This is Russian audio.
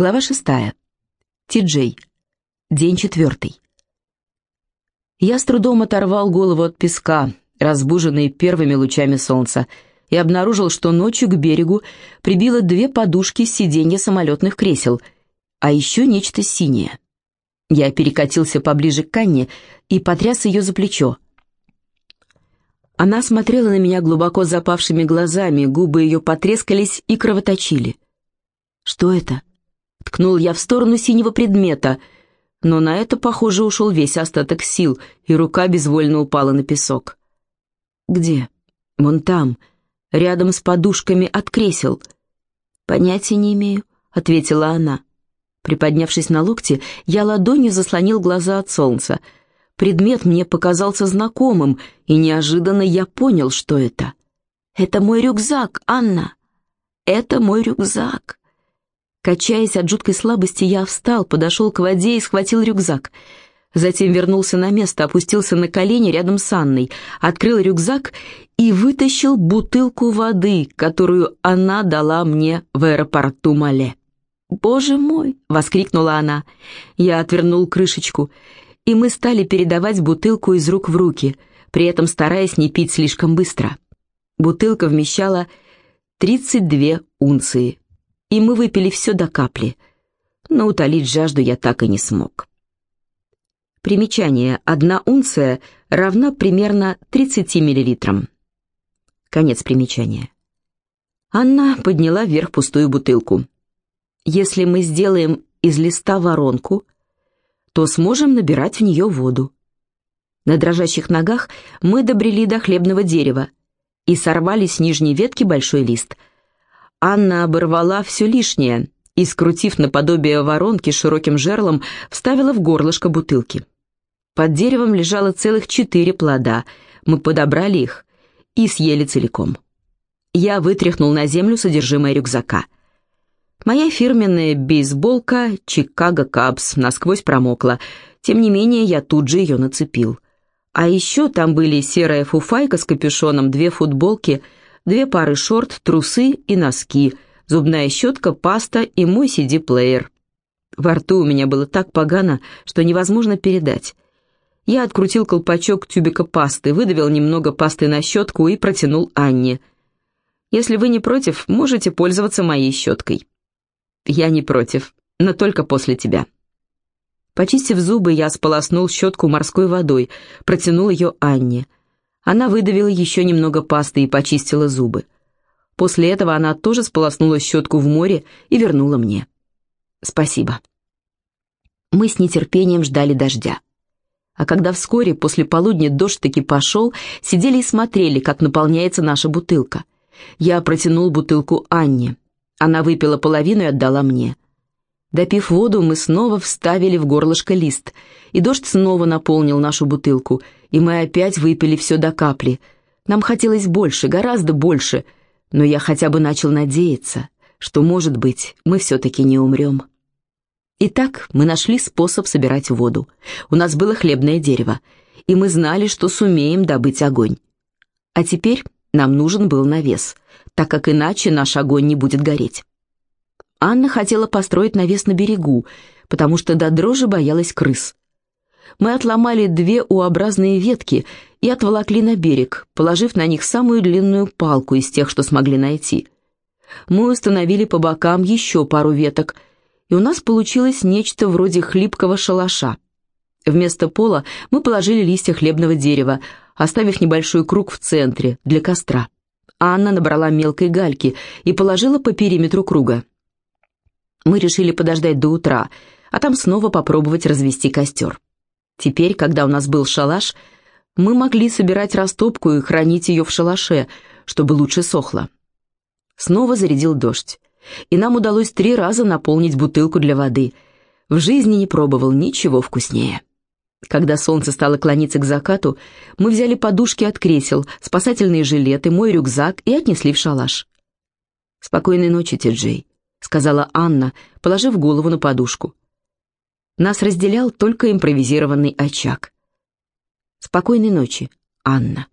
Глава шестая. Ти-Джей. День четвертый. Я с трудом оторвал голову от песка, разбуженный первыми лучами солнца, и обнаружил, что ночью к берегу прибило две подушки с сиденья самолетных кресел, а еще нечто синее. Я перекатился поближе к Канне и потряс ее за плечо. Она смотрела на меня глубоко запавшими глазами, губы ее потрескались и кровоточили. «Что это?» Ткнул я в сторону синего предмета, но на это, похоже, ушел весь остаток сил, и рука безвольно упала на песок. «Где?» «Вон там, рядом с подушками от кресел». «Понятия не имею», — ответила она. Приподнявшись на локте, я ладонью заслонил глаза от солнца. Предмет мне показался знакомым, и неожиданно я понял, что это. «Это мой рюкзак, Анна! Это мой рюкзак!» Качаясь от жуткой слабости, я встал, подошел к воде и схватил рюкзак. Затем вернулся на место, опустился на колени рядом с Анной, открыл рюкзак и вытащил бутылку воды, которую она дала мне в аэропорту Мале. «Боже мой!» — воскликнула она. Я отвернул крышечку, и мы стали передавать бутылку из рук в руки, при этом стараясь не пить слишком быстро. Бутылка вмещала 32 унции, и мы выпили все до капли, но утолить жажду я так и не смог. Примечание. Одна унция равна примерно 30 миллилитрам. Конец примечания. Анна подняла вверх пустую бутылку. Если мы сделаем из листа воронку, то сможем набирать в нее воду. На дрожащих ногах мы добрели до хлебного дерева и сорвали с нижней ветки большой лист. Анна оборвала все лишнее и, скрутив наподобие воронки широким жерлом, вставила в горлышко бутылки. Под деревом лежало целых четыре плода. Мы подобрали их и съели целиком. Я вытряхнул на землю содержимое рюкзака — Моя фирменная бейсболка «Чикаго Кабс» насквозь промокла, тем не менее я тут же ее нацепил. А еще там были серая фуфайка с капюшоном, две футболки, две пары шорт, трусы и носки, зубная щетка, паста и мой CD-плеер. Во рту у меня было так погано, что невозможно передать. Я открутил колпачок тюбика пасты, выдавил немного пасты на щетку и протянул Анне. «Если вы не против, можете пользоваться моей щеткой». «Я не против, но только после тебя». Почистив зубы, я сполоснул щетку морской водой, протянул ее Анне. Она выдавила еще немного пасты и почистила зубы. После этого она тоже сполоснула щетку в море и вернула мне. «Спасибо». Мы с нетерпением ждали дождя. А когда вскоре после полудня дождь таки пошел, сидели и смотрели, как наполняется наша бутылка. Я протянул бутылку Анне. Она выпила половину и отдала мне. Допив воду, мы снова вставили в горлышко лист, и дождь снова наполнил нашу бутылку, и мы опять выпили все до капли. Нам хотелось больше, гораздо больше, но я хотя бы начал надеяться, что, может быть, мы все-таки не умрем. Итак, мы нашли способ собирать воду. У нас было хлебное дерево, и мы знали, что сумеем добыть огонь. А теперь нам нужен был навес — так как иначе наш огонь не будет гореть. Анна хотела построить навес на берегу, потому что до дрожи боялась крыс. Мы отломали две У-образные ветки и отволокли на берег, положив на них самую длинную палку из тех, что смогли найти. Мы установили по бокам еще пару веток, и у нас получилось нечто вроде хлипкого шалаша. Вместо пола мы положили листья хлебного дерева, оставив небольшой круг в центре для костра. Анна набрала мелкой гальки и положила по периметру круга. Мы решили подождать до утра, а там снова попробовать развести костер. Теперь, когда у нас был шалаш, мы могли собирать растопку и хранить ее в шалаше, чтобы лучше сохло. Снова зарядил дождь, и нам удалось три раза наполнить бутылку для воды. В жизни не пробовал ничего вкуснее. Когда солнце стало клониться к закату, мы взяли подушки от кресел, спасательные жилеты, мой рюкзак и отнесли в шалаш. «Спокойной ночи, Тиджей», — сказала Анна, положив голову на подушку. Нас разделял только импровизированный очаг. «Спокойной ночи, Анна».